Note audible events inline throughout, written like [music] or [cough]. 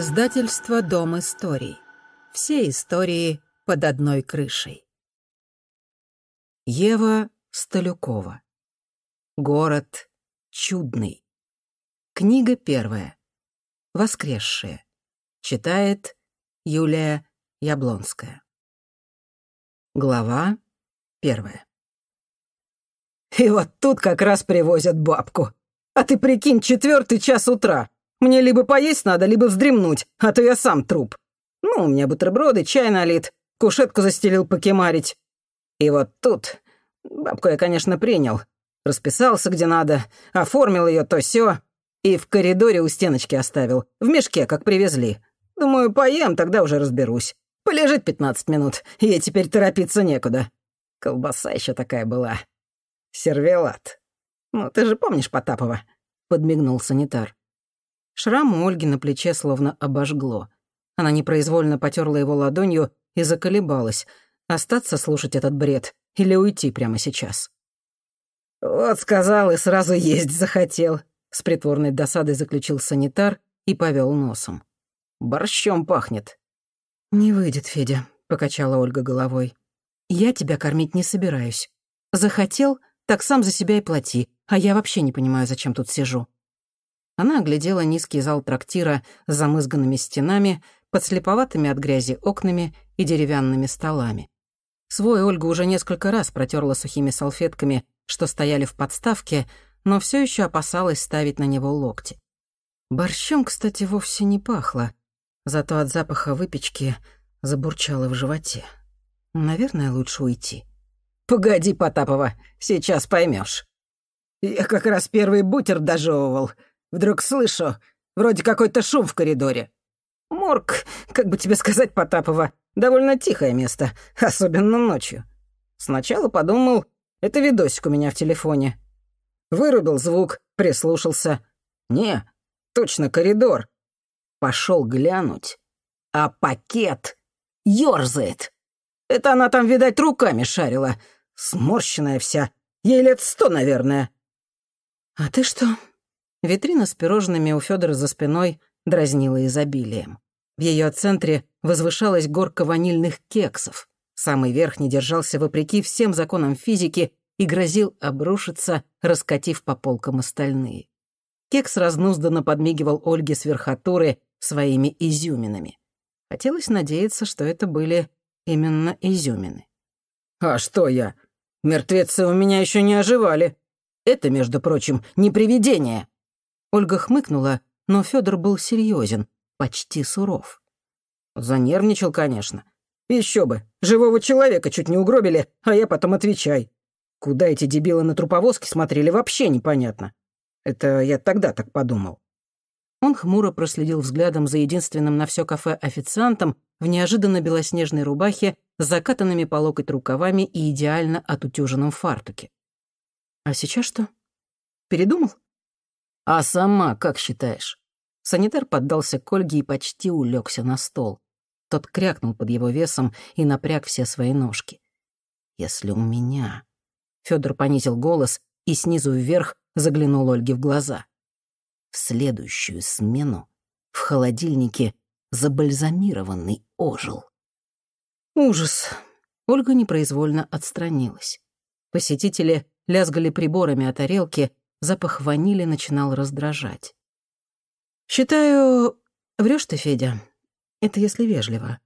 Издательство «Дом историй». Все истории под одной крышей. Ева Столюкова. Город чудный. Книга первая. Воскресшие. Читает Юлия Яблонская. Глава первая. И вот тут как раз привозят бабку. А ты прикинь, четвертый час утра. Мне либо поесть надо, либо вздремнуть, а то я сам труп. Ну, у меня бутерброды, чай налит, кушетку застелил покемарить. И вот тут... Бабку я, конечно, принял. Расписался где надо, оформил ее то все и в коридоре у стеночки оставил, в мешке, как привезли. Думаю, поем, тогда уже разберусь. Полежит пятнадцать минут, ей теперь торопиться некуда. Колбаса еще такая была. Сервелат. Ну, ты же помнишь Потапова?» — подмигнул санитар. Шрам у Ольги на плече словно обожгло. Она непроизвольно потерла его ладонью и заколебалась. Остаться слушать этот бред или уйти прямо сейчас. «Вот сказал и сразу есть захотел», — с притворной досадой заключил санитар и повел носом. «Борщом пахнет». «Не выйдет, Федя», — покачала Ольга головой. «Я тебя кормить не собираюсь. Захотел, так сам за себя и плати, а я вообще не понимаю, зачем тут сижу». Она оглядела низкий зал трактира с замызганными стенами, подслеповатыми от грязи окнами и деревянными столами. Свой Ольга уже несколько раз протерла сухими салфетками, что стояли в подставке, но все еще опасалась ставить на него локти. Борщом, кстати, вовсе не пахло, зато от запаха выпечки забурчало в животе. Наверное, лучше уйти. «Погоди, Потапова, сейчас поймешь. Я как раз первый бутер дожевывал — Вдруг слышу, вроде какой-то шум в коридоре. Морг, как бы тебе сказать, Потапова, довольно тихое место, [laughs] особенно ночью. Сначала подумал, это видосик у меня в телефоне. Вырубил звук, прислушался. Не, точно коридор. Пошел глянуть, а пакет ёрзает. Это она там, видать, руками шарила. Сморщенная вся. Ей лет сто, наверное. «А ты что, Витрина с пирожными у Федора за спиной дразнила изобилием. В ее центре возвышалась горка ванильных кексов. Самый верх не держался вопреки всем законам физики и грозил обрушиться, раскатив по полкам остальные. Кекс разнузданно подмигивал Ольге с верхотуры своими изюминами. Хотелось надеяться, что это были именно изюмины. «А что я? Мертвецы у меня еще не оживали. Это, между прочим, не привидение». Ольга хмыкнула, но Федор был серьезен, почти суров. Занервничал, конечно. Еще бы, живого человека чуть не угробили, а я потом отвечай. Куда эти дебилы на труповозке смотрели, вообще непонятно. Это я тогда так подумал. Он хмуро проследил взглядом за единственным на все кафе официантом в неожиданно белоснежной рубахе с закатанными по локоть рукавами и идеально отутюженном фартуке. А сейчас что? Передумал? «А сама как считаешь?» Санитар поддался к Ольге и почти улегся на стол. Тот крякнул под его весом и напряг все свои ножки. «Если у меня...» Федор понизил голос и снизу вверх заглянул Ольге в глаза. «В следующую смену в холодильнике забальзамированный ожил». Ужас. Ольга непроизвольно отстранилась. Посетители лязгали приборами о тарелке, Запах ванили начинал раздражать. «Считаю, врешь ты, Федя. Это если вежливо.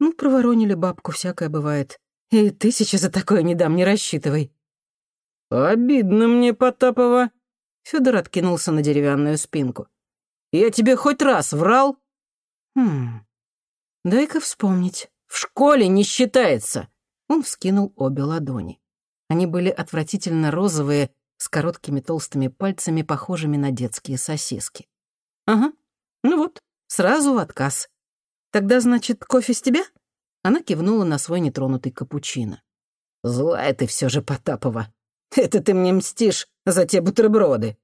Ну, проворонили бабку, всякое бывает. И тысячи за такое не дам, не рассчитывай». «Обидно мне, Потапова». Федор откинулся на деревянную спинку. «Я тебе хоть раз врал?» «Хм... Дай-ка вспомнить. В школе не считается». Он вскинул обе ладони. Они были отвратительно розовые с короткими толстыми пальцами, похожими на детские сосиски. «Ага, ну вот, сразу в отказ. Тогда, значит, кофе с тебя?» Она кивнула на свой нетронутый капучино. «Злая ты все же, Потапова. Это ты мне мстишь за те бутерброды».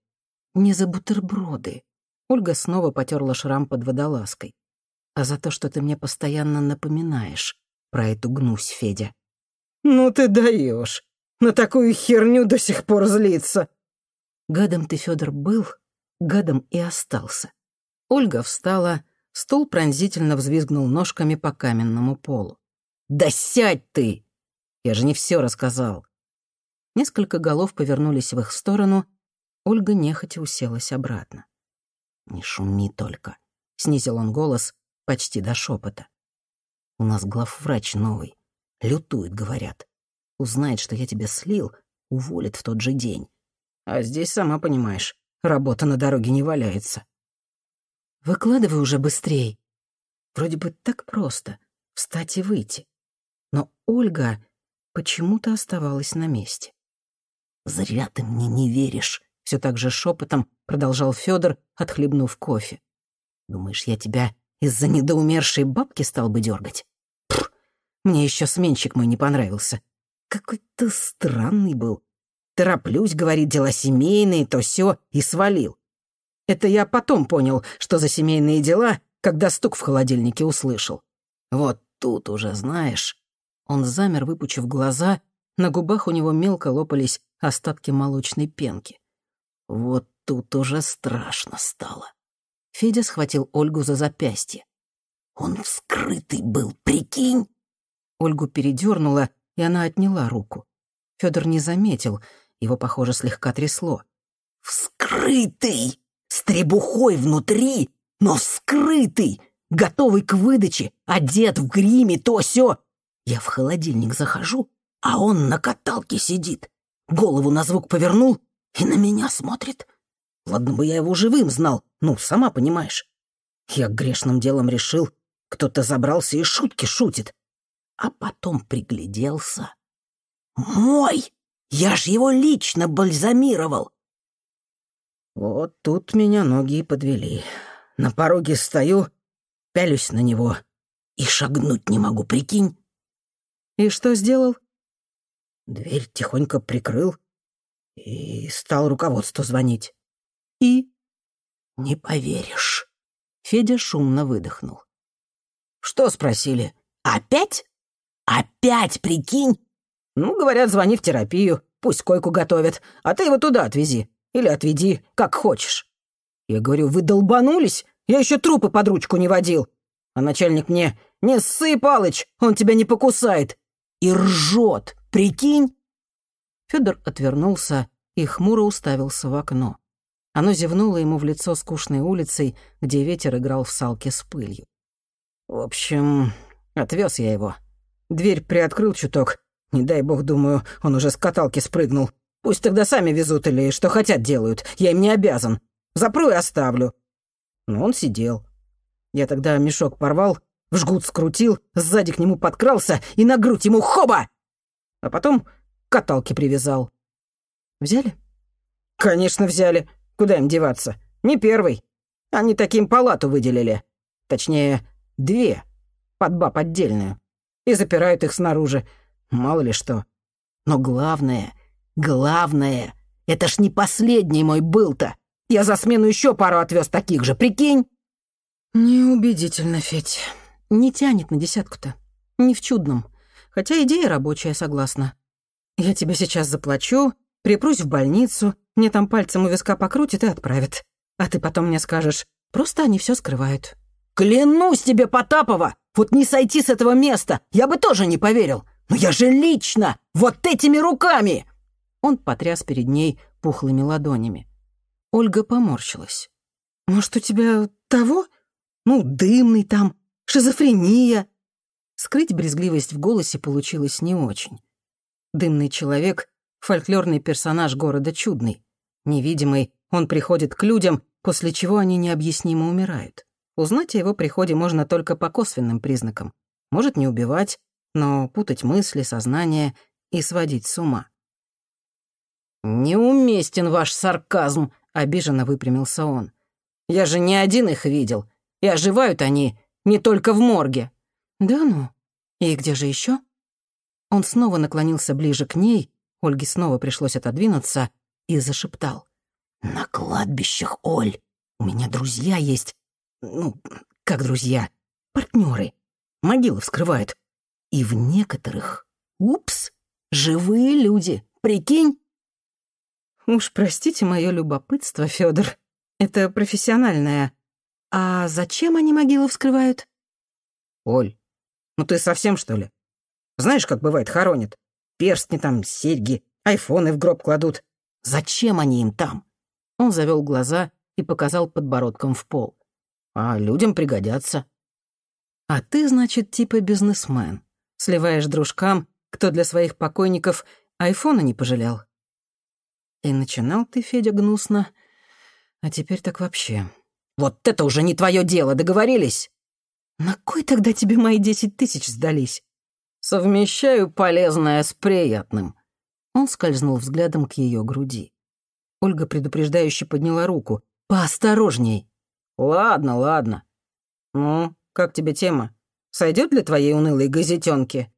«Не за бутерброды». Ольга снова потерла шрам под водолазкой. «А за то, что ты мне постоянно напоминаешь про эту гнусь, Федя». «Ну ты даешь. На такую херню до сих пор злиться. Гадом ты, Федор, был, гадом и остался. Ольга встала, Стул пронзительно взвизгнул ножками по каменному полу. «Да сядь ты! Я же не все рассказал!» Несколько голов повернулись в их сторону. Ольга нехотя уселась обратно. «Не шуми только», — снизил он голос почти до шепота. «У нас главврач новый. Лютует, говорят. Узнает, что я тебя слил, уволит в тот же день. А здесь, сама понимаешь, работа на дороге не валяется. Выкладывай уже быстрей. Вроде бы так просто — встать и выйти. Но Ольга почему-то оставалась на месте. «Зря ты мне не веришь», — все так же шепотом продолжал Федор, отхлебнув кофе. «Думаешь, я тебя из-за недоумершей бабки стал бы дергать? Мне еще сменщик мой не понравился. Какой-то странный был. Тороплюсь, говорит, дела семейные, то все и свалил. Это я потом понял, что за семейные дела, когда стук в холодильнике услышал. Вот тут уже, знаешь... Он замер, выпучив глаза, на губах у него мелко лопались остатки молочной пенки. Вот тут уже страшно стало. Федя схватил Ольгу за запястье. «Он вскрытый был, прикинь!» Ольгу передернула, и она отняла руку. Федор не заметил, его, похоже, слегка трясло. «Вскрытый!» с требухой внутри, но скрытый, готовый к выдаче, одет в гриме, то все. Я в холодильник захожу, а он на каталке сидит. Голову на звук повернул и на меня смотрит. Ладно бы я его живым знал, ну, сама понимаешь. Я грешным делом решил, кто-то забрался и шутки шутит. А потом пригляделся. Мой! Я ж его лично бальзамировал. Вот тут меня ноги и подвели. На пороге стою, пялюсь на него и шагнуть не могу, прикинь. И что сделал? Дверь тихонько прикрыл и стал руководству звонить. И? Не поверишь. Федя шумно выдохнул. Что спросили? Опять? Опять, прикинь? Ну, говорят, звони в терапию, пусть койку готовят, а ты его туда отвези. Или отведи, как хочешь. Я говорю, вы долбанулись? Я еще трупы под ручку не водил. А начальник мне, не ссы, Палыч, он тебя не покусает. И ржет, прикинь? Федор отвернулся и хмуро уставился в окно. Оно зевнуло ему в лицо скучной улицей, где ветер играл в салке с пылью. В общем, отвез я его. Дверь приоткрыл чуток. Не дай бог, думаю, он уже с каталки спрыгнул. Пусть тогда сами везут или что хотят делают. Я им не обязан. Запру и оставлю. Но он сидел. Я тогда мешок порвал, в жгут скрутил, сзади к нему подкрался и на грудь ему хоба! А потом каталки привязал. Взяли? Конечно, взяли. Куда им деваться? Не первый. Они таким палату выделили. Точнее, две. Под баб отдельную. И запирают их снаружи. Мало ли что. Но главное, Главное, это ж не последний мой был-то. Я за смену еще пару отвез таких же, прикинь?» «Неубедительно, Федь. Не тянет на десятку-то. Не в чудном. Хотя идея рабочая, согласна. Я тебе сейчас заплачу, припрусь в больницу, мне там пальцем у виска покрутит и отправит. А ты потом мне скажешь, просто они все скрывают». «Клянусь тебе, Потапова, вот не сойти с этого места, я бы тоже не поверил. Но я же лично, вот этими руками!» Он потряс перед ней пухлыми ладонями. Ольга поморщилась. «Может, у тебя того? Ну, дымный там, шизофрения». Скрыть брезгливость в голосе получилось не очень. Дымный человек — фольклорный персонаж города Чудный. Невидимый, он приходит к людям, после чего они необъяснимо умирают. Узнать о его приходе можно только по косвенным признакам. Может не убивать, но путать мысли, сознание и сводить с ума. «Неуместен ваш сарказм», — обиженно выпрямился он. «Я же не один их видел, и оживают они не только в морге». «Да ну? И где же еще? Он снова наклонился ближе к ней, Ольге снова пришлось отодвинуться, и зашептал. «На кладбищах, Оль, у меня друзья есть. Ну, как друзья, партнеры. Могилы вскрывают. И в некоторых, упс, живые люди, прикинь?» Уж простите мое любопытство, Федор. Это профессиональное. А зачем они могилы вскрывают? Оль, ну ты совсем, что ли? Знаешь, как бывает, хоронят? Перстни там, серьги, айфоны в гроб кладут. Зачем они им там? Он завел глаза и показал подбородком в пол. А людям пригодятся. А ты, значит, типа бизнесмен. Сливаешь дружкам, кто для своих покойников айфона не пожалел. И начинал ты, Федя, гнусно, а теперь так вообще. Вот это уже не твое дело, договорились? На кой тогда тебе мои десять тысяч сдались? Совмещаю полезное с приятным. Он скользнул взглядом к ее груди. Ольга предупреждающе подняла руку. «Поосторожней!» «Ладно, ладно. Ну, как тебе тема? Сойдет для твоей унылой газетенки?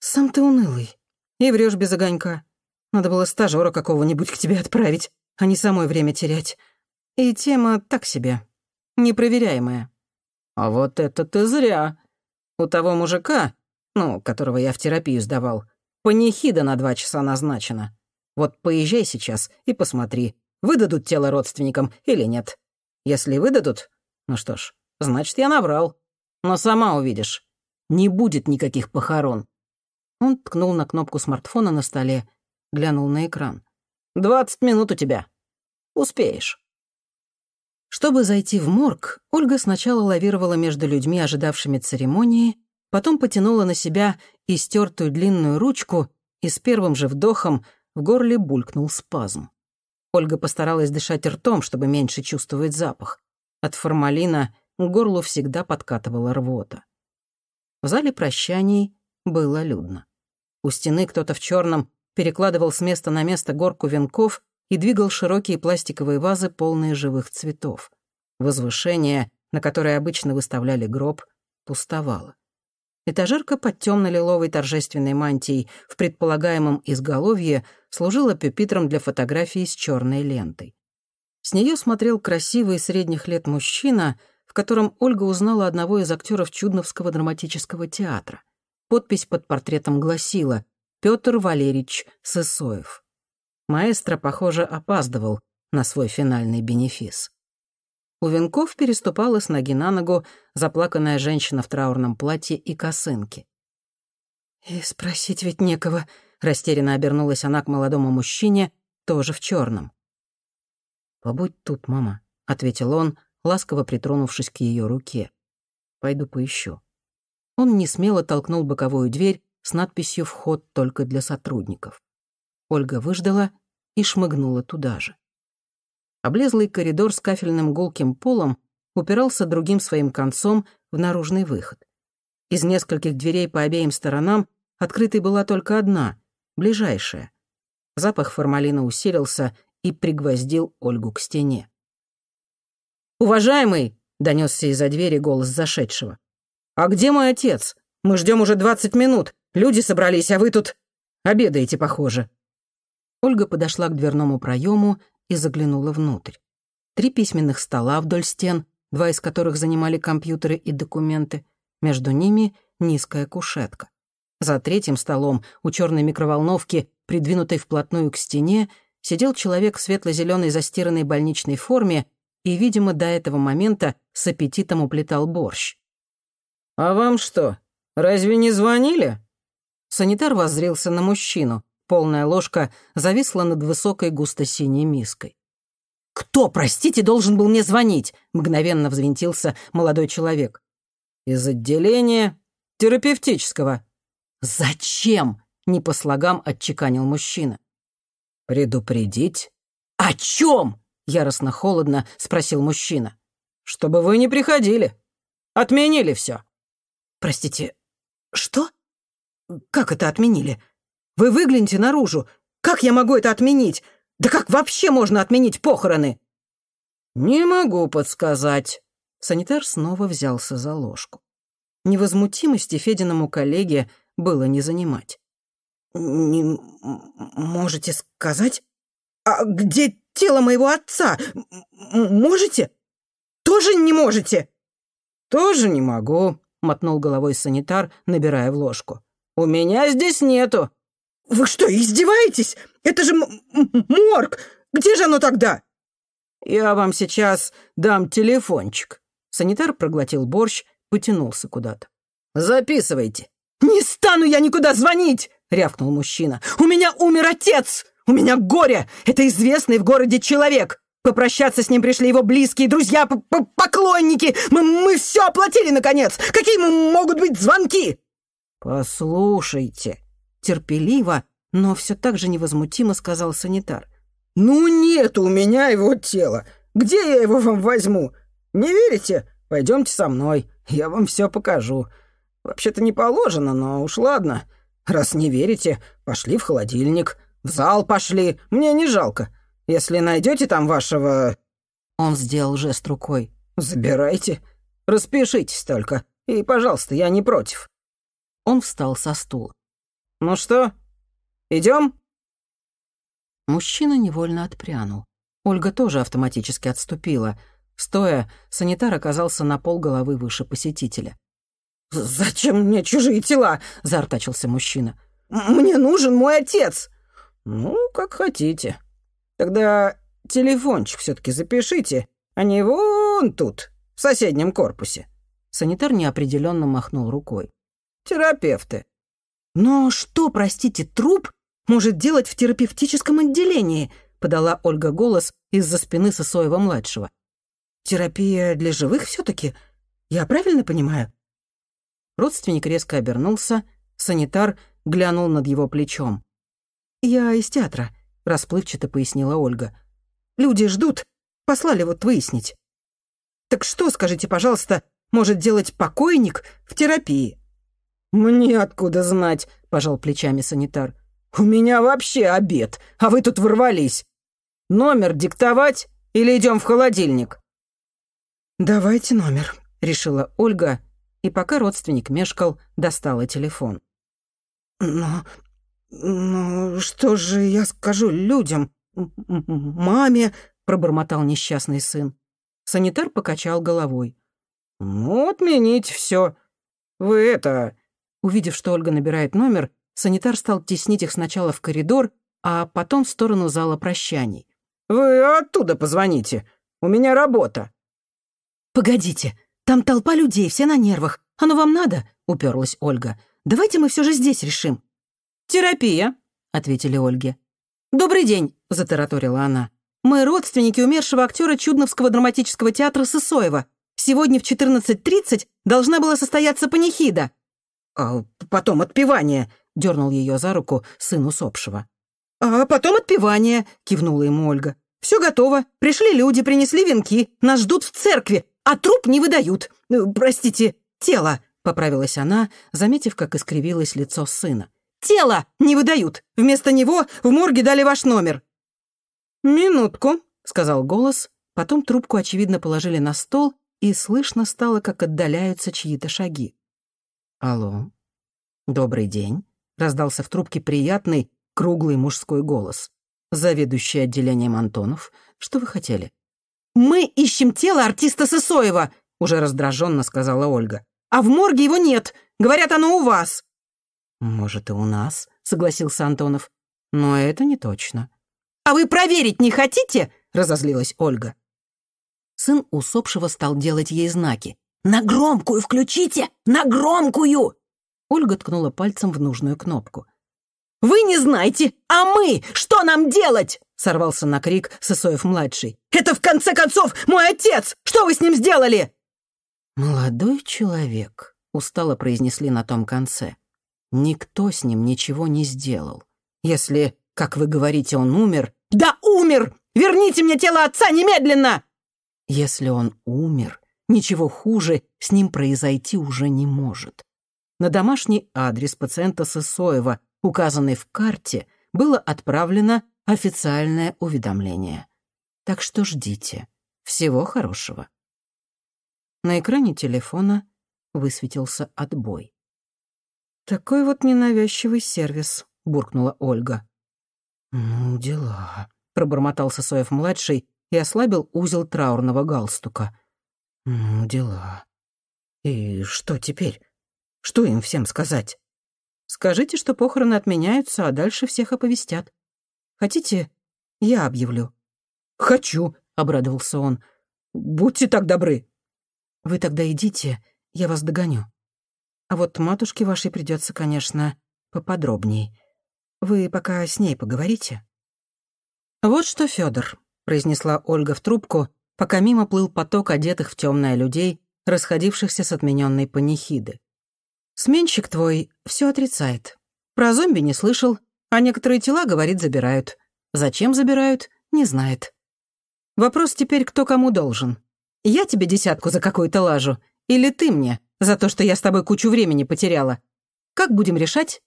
«Сам ты унылый. И врешь без огонька. Надо было стажера какого-нибудь к тебе отправить, а не самой время терять. И тема так себе. Непроверяемая». «А вот это ты зря. У того мужика, ну, которого я в терапию сдавал, панихида на два часа назначена. Вот поезжай сейчас и посмотри, выдадут тело родственникам или нет. Если выдадут, ну что ж, значит, я набрал. Но сама увидишь, не будет никаких похорон». Он ткнул на кнопку смартфона на столе, глянул на экран. «Двадцать минут у тебя. Успеешь». Чтобы зайти в морг, Ольга сначала лавировала между людьми, ожидавшими церемонии, потом потянула на себя истертую длинную ручку и с первым же вдохом в горле булькнул спазм. Ольга постаралась дышать ртом, чтобы меньше чувствовать запах. От формалина к горлу всегда подкатывала рвота. В зале прощаний было людно. У стены кто-то в черном перекладывал с места на место горку венков и двигал широкие пластиковые вазы, полные живых цветов. Возвышение, на которое обычно выставляли гроб, пустовало. Этажерка под темно-лиловой торжественной мантией в предполагаемом изголовье служила пюпитром для фотографий с черной лентой. С нее смотрел красивый средних лет мужчина, в котором Ольга узнала одного из актеров Чудновского драматического театра. Подпись под портретом гласила «Петр Валерьевич Сысоев». Маэстро, похоже, опаздывал на свой финальный бенефис. У венков переступала с ноги на ногу заплаканная женщина в траурном платье и косынке. «И спросить ведь некого», — растерянно обернулась она к молодому мужчине, тоже в черном. «Побудь тут, мама», — ответил он, ласково притронувшись к ее руке. «Пойду поищу». Он не смело толкнул боковую дверь с надписью «Вход только для сотрудников». Ольга выждала и шмыгнула туда же. Облезлый коридор с кафельным гулким полом упирался другим своим концом в наружный выход. Из нескольких дверей по обеим сторонам открытой была только одна, ближайшая. Запах формалина усилился и пригвоздил Ольгу к стене. «Уважаемый!» — донесся из-за двери голос зашедшего. «А где мой отец? Мы ждем уже двадцать минут. Люди собрались, а вы тут обедаете, похоже». Ольга подошла к дверному проему и заглянула внутрь. Три письменных стола вдоль стен, два из которых занимали компьютеры и документы. Между ними низкая кушетка. За третьим столом у черной микроволновки, придвинутой вплотную к стене, сидел человек в светло-зеленой застиранной больничной форме и, видимо, до этого момента с аппетитом уплетал борщ. «А вам что, разве не звонили?» Санитар воззрился на мужчину. Полная ложка зависла над высокой густо-синей миской. «Кто, простите, должен был мне звонить?» — мгновенно взвинтился молодой человек. «Из отделения терапевтического». «Зачем?» — не по слогам отчеканил мужчина. «Предупредить?» «О чем?» — яростно-холодно спросил мужчина. «Чтобы вы не приходили. Отменили все. «Простите, что? Как это отменили?» Вы выгляните наружу. Как я могу это отменить? Да как вообще можно отменить похороны?» «Не могу подсказать». Санитар снова взялся за ложку. Невозмутимости Фединому коллеге было не занимать. «Не можете сказать? А где тело моего отца? Можете? Тоже не можете?» «Тоже не могу», — мотнул головой санитар, набирая в ложку. «У меня здесь нету. «Вы что, издеваетесь? Это же морг! Где же оно тогда?» «Я вам сейчас дам телефончик. Санитар проглотил борщ, потянулся куда-то. «Записывайте». «Не стану я никуда звонить!» — рявкнул мужчина. «У меня умер отец! У меня горе! Это известный в городе человек! Попрощаться с ним пришли его близкие, друзья, п -п поклонники! Мы, мы все оплатили, наконец! Какие могут быть звонки?» «Послушайте», — терпеливо, но все так же невозмутимо сказал санитар. «Ну нет у меня его тела! Где я его вам возьму? Не верите? Пойдемте со мной, я вам все покажу. Вообще-то не положено, но уж ладно. Раз не верите, пошли в холодильник, в зал пошли, мне не жалко. Если найдете там вашего...» Он сделал жест рукой. «Забирайте. Распишитесь только. И, пожалуйста, я не против». Он встал со стула. «Ну что, идем?» Мужчина невольно отпрянул. Ольга тоже автоматически отступила. Стоя, санитар оказался на пол головы выше посетителя. «Зачем мне чужие тела?» — заортачился мужчина. «Мне нужен мой отец!» «Ну, как хотите. Тогда телефончик все таки запишите, а не вон тут, в соседнем корпусе». Санитар неопределенно махнул рукой. «Терапевты». «Но что, простите, труп может делать в терапевтическом отделении?» подала Ольга голос из-за спины Сосоева-младшего. «Терапия для живых все таки Я правильно понимаю?» Родственник резко обернулся, санитар глянул над его плечом. «Я из театра», — расплывчато пояснила Ольга. «Люди ждут, послали вот выяснить». «Так что, скажите, пожалуйста, может делать покойник в терапии?» «Мне откуда знать», — пожал плечами санитар. «У меня вообще обед, а вы тут ворвались. Номер диктовать или идем в холодильник?» «Давайте номер», — решила Ольга, и пока родственник мешкал, достала телефон. «Но... но что же я скажу людям? Маме?» — пробормотал несчастный сын. Санитар покачал головой. «Ну, отменить все. Вы это...» Увидев, что Ольга набирает номер, санитар стал теснить их сначала в коридор, а потом в сторону зала прощаний. Вы оттуда позвоните. У меня работа». «Погодите, там толпа людей, все на нервах. Оно вам надо?» — уперлась Ольга. «Давайте мы все же здесь решим». «Терапия», — ответили Ольге. «Добрый день», — затараторила она. «Мы родственники умершего актера Чудновского драматического театра Сысоева. Сегодня в 14.30 должна была состояться панихида». «А потом отпевание», — дернул ее за руку сын усопшего. «А потом отпевание», — кивнула ему Ольга. Все готово. Пришли люди, принесли венки. Нас ждут в церкви, а труп не выдают. Ну, простите, тело», — поправилась она, заметив, как искривилось лицо сына. «Тело не выдают. Вместо него в морге дали ваш номер». «Минутку», — сказал голос. Потом трубку, очевидно, положили на стол, и слышно стало, как отдаляются чьи-то шаги. «Алло. Добрый день», — раздался в трубке приятный, круглый мужской голос заведующий отделением Антонов. Что вы хотели?» «Мы ищем тело артиста Сысоева», — уже раздраженно сказала Ольга. «А в морге его нет. Говорят, оно у вас». «Может, и у нас», — согласился Антонов. «Но это не точно». «А вы проверить не хотите?» — разозлилась Ольга. Сын усопшего стал делать ей знаки. «На громкую включите! На громкую!» Ольга ткнула пальцем в нужную кнопку. «Вы не знаете, а мы! Что нам делать?» — сорвался на крик Сысоев-младший. «Это, в конце концов, мой отец! Что вы с ним сделали?» «Молодой человек», — устало произнесли на том конце. «Никто с ним ничего не сделал. Если, как вы говорите, он умер...» «Да умер! Верните мне тело отца немедленно!» «Если он умер, ничего хуже с ним произойти уже не может. На домашний адрес пациента Сысоева указанной в карте, было отправлено официальное уведомление. Так что ждите. Всего хорошего. На экране телефона высветился отбой. «Такой вот ненавязчивый сервис», — буркнула Ольга. «Ну, дела», — пробормотал Сосоев-младший и ослабил узел траурного галстука. «Ну, дела. И что теперь? Что им всем сказать?» Скажите, что похороны отменяются, а дальше всех оповестят. Хотите, я объявлю?» «Хочу», — обрадовался он. «Будьте так добры». Вы тогда идите, я вас догоню. А вот матушке вашей придется, конечно, поподробней. Вы пока с ней поговорите. Вот что, Федор, произнесла Ольга в трубку, пока мимо плыл поток одетых в темное людей, расходившихся с отмененной панихиды. Сменщик твой все отрицает. Про зомби не слышал, а некоторые тела, говорит, забирают. Зачем забирают, не знает. Вопрос теперь, кто кому должен. Я тебе десятку за какую-то лажу, или ты мне, за то, что я с тобой кучу времени потеряла. Как будем решать?»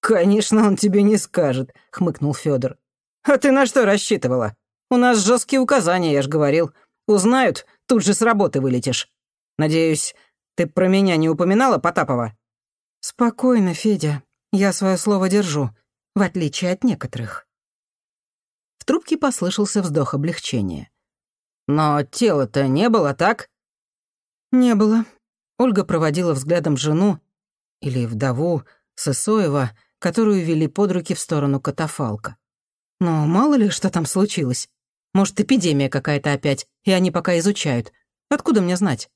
«Конечно, он тебе не скажет», — хмыкнул Федор. «А ты на что рассчитывала? У нас жесткие указания, я ж говорил. Узнают, тут же с работы вылетишь. Надеюсь, ты про меня не упоминала, Потапова?» «Спокойно, Федя. Я свое слово держу, в отличие от некоторых». В трубке послышался вздох облегчения. «Но тела-то не было, так?» «Не было». Ольга проводила взглядом жену, или вдову, Сысоева, которую вели под руки в сторону катафалка. «Но мало ли, что там случилось. Может, эпидемия какая-то опять, и они пока изучают. Откуда мне знать?»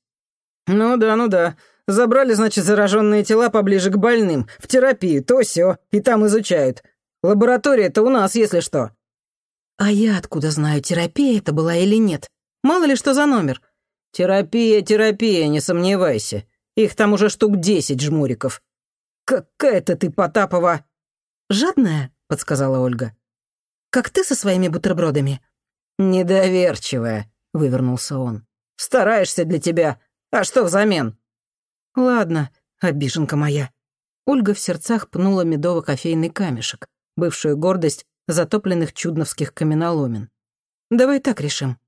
«Ну да, ну да. Забрали, значит, зараженные тела поближе к больным, в терапию, то все, и там изучают. Лаборатория-то у нас, если что». «А я откуда знаю, терапия это была или нет? Мало ли что за номер. «Терапия, терапия, не сомневайся. Их там уже штук десять жмуриков. Какая-то ты, Потапова...» «Жадная», — подсказала Ольга. «Как ты со своими бутербродами?» «Недоверчивая», — вывернулся он. «Стараешься для тебя. А что взамен?» «Ладно, обиженка моя». Ольга в сердцах пнула медово-кофейный камешек, бывшую гордость затопленных чудновских каменоломен. «Давай так решим.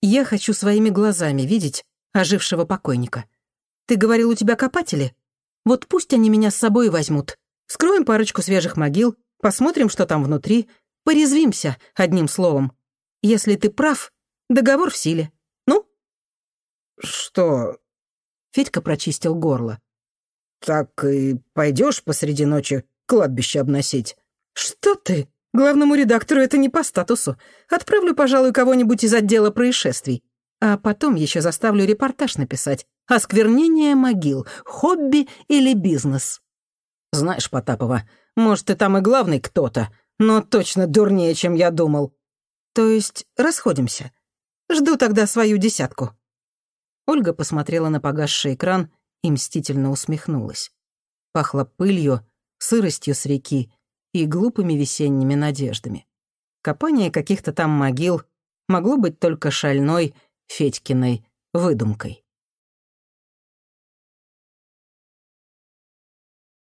Я хочу своими глазами видеть ожившего покойника. Ты говорил, у тебя копатели? Вот пусть они меня с собой возьмут. Вскроем парочку свежих могил, посмотрим, что там внутри, порезвимся, одним словом. Если ты прав, договор в силе. Ну?» «Что?» Федька прочистил горло. «Так и пойдешь посреди ночи кладбище обносить?» «Что ты? Главному редактору это не по статусу. Отправлю, пожалуй, кого-нибудь из отдела происшествий. А потом еще заставлю репортаж написать. Осквернение могил. Хобби или бизнес. Знаешь, Потапова, может, ты там и главный кто-то, но точно дурнее, чем я думал. То есть расходимся. Жду тогда свою десятку. Ольга посмотрела на погасший экран и мстительно усмехнулась. Пахло пылью, сыростью с реки и глупыми весенними надеждами. Копание каких-то там могил могло быть только шальной Федькиной выдумкой.